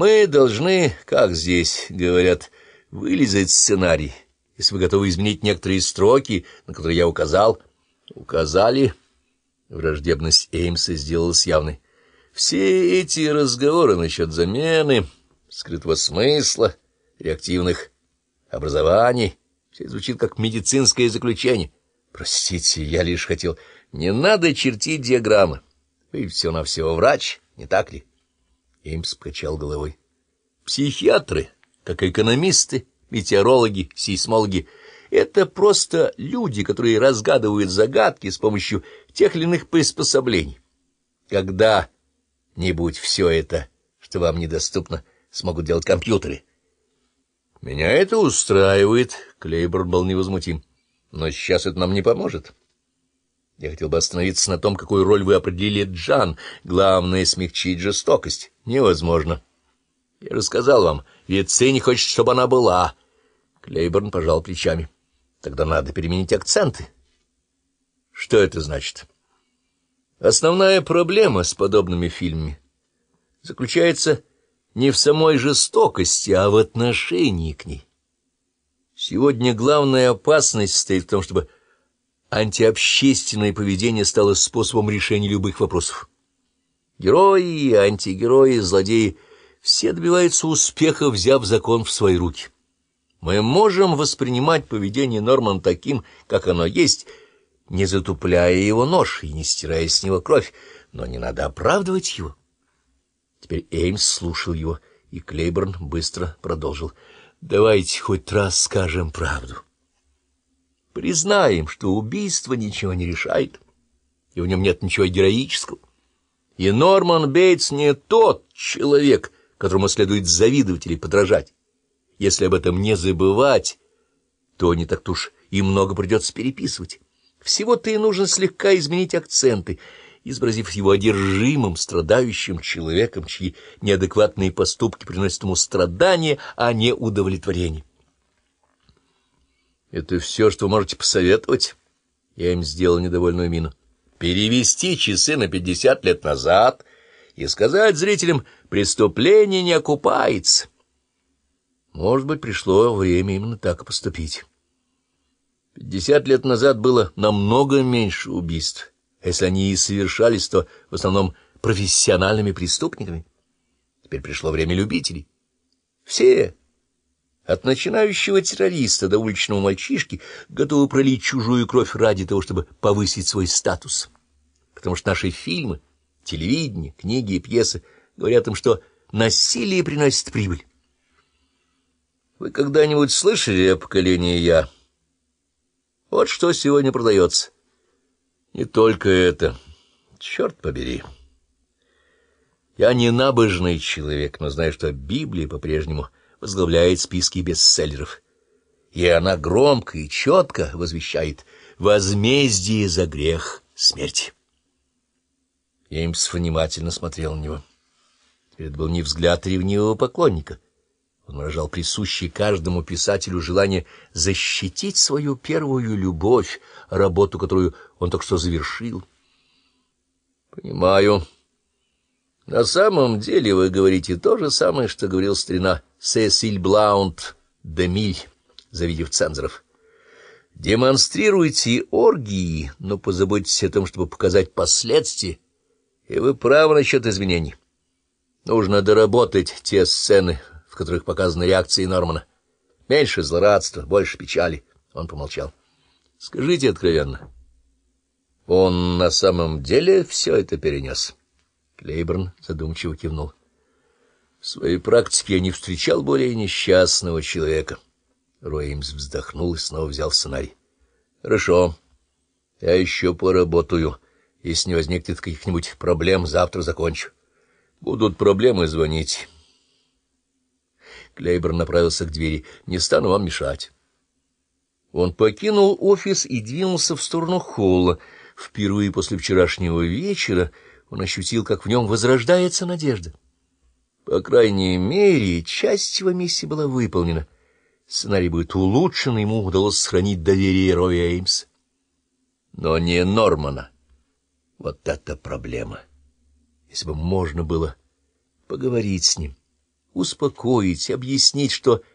Мы должны, как здесь говорят, вылезать сценарий, если вы готовы изменить некоторые строки, на которые я указал. Указали. Враждебность Эймса сделалась явной. Все эти разговоры насчет замены, скрытого смысла, реактивных образований, все звучит как медицинское заключение. Простите, я лишь хотел... Не надо чертить диаграммы. Вы все-навсего врач, не так ли? Эймс покачал головой. Психиатры, как экономисты, метеорологи, сейсмологи, это просто люди, которые разгадывают загадки с помощью тех или иных приспособлений. Когда-нибудь все это, что вам недоступно, смогут делать компьютеры. Меня это устраивает, Клейборн был невозмутим. Но сейчас это нам не поможет. Я хотел бы остановиться на том, какую роль вы определили Джан. Главное — смягчить жестокость. Невозможно. Я рассказал вам, Вице не хочет, чтобы она была. Клейборн пожал плечами. Тогда надо переменить акценты. Что это значит? Основная проблема с подобными фильмами заключается не в самой жестокости, а в отношении к ней. Сегодня главная опасность стоит в том, чтобы антиобщественное поведение стало способом решения любых вопросов. Герои, антигерои, злодеи — все добиваются успеха, взяв закон в свои руки. Мы можем воспринимать поведение Норман таким, как оно есть, не затупляя его нож и не стирая с него кровь, но не надо оправдывать его. Теперь Эймс слушал его, и Клейборн быстро продолжил — Давайте хоть раз скажем правду. Признаем, что убийство ничего не решает, и в нем нет ничего героического. И Норман Бейтс не тот человек, которому следует завидовать или подражать. Если об этом не забывать, то не так-то уж и много придется переписывать. Всего-то и нужно слегка изменить акценты — изобразив его одержимым, страдающим человеком, чьи неадекватные поступки приносят ему страдания, а не удовлетворение. — Это все, что вы можете посоветовать? Я им сделал недовольную мину. — Перевести часы на пятьдесят лет назад и сказать зрителям, преступление не окупается. Может быть, пришло время именно так поступить. Пятьдесят лет назад было намного меньше убийств если они и совершались, то в основном профессиональными преступниками. Теперь пришло время любителей. Все, от начинающего террориста до уличного мальчишки, готовы пролить чужую кровь ради того, чтобы повысить свой статус. Потому что наши фильмы, телевидение, книги и пьесы говорят им, что насилие приносит прибыль. Вы когда-нибудь слышали о поколении «Я»? Вот что сегодня продается. Не только это. Черт побери. Я не набожный человек, но знаю, что Библия по-прежнему возглавляет списки бестселлеров. И она громко и четко возвещает возмездие за грех смерти. Эймс внимательно смотрел на него. Это был не взгляд ревнивого поклонника — он выражал присущее каждому писателю желание защитить свою первую любовь, работу, которую он только что завершил. — Понимаю. На самом деле вы говорите то же самое, что говорил старина Сесиль Блаунд де Миль, завидев цензоров. Демонстрируйте оргии, но позаботьтесь о том, чтобы показать последствия, и вы правы насчет изменений. Нужно доработать те сцены, в которых показаны реакции Нормана. Меньше злорадства, больше печали. Он помолчал. — Скажите откровенно. Он на самом деле все это перенес? Клейборн задумчиво кивнул. В своей практике я не встречал более несчастного человека. Роимс вздохнул и снова взял сценарий. — Хорошо. Я еще поработаю. Если не возникнет каких-нибудь проблем, завтра закончу. Будут проблемы, звонить. Клейбер направился к двери. «Не стану вам мешать». Он покинул офис и двинулся в сторону холла. Впервые после вчерашнего вечера он ощутил, как в нем возрождается надежда. По крайней мере, часть его миссии была выполнена. Сценарий будет улучшен, ему удалось сохранить доверие Роя Эймса. Но не Нормана. Вот это проблема. Если бы можно было поговорить с ним успокоить, объяснить, что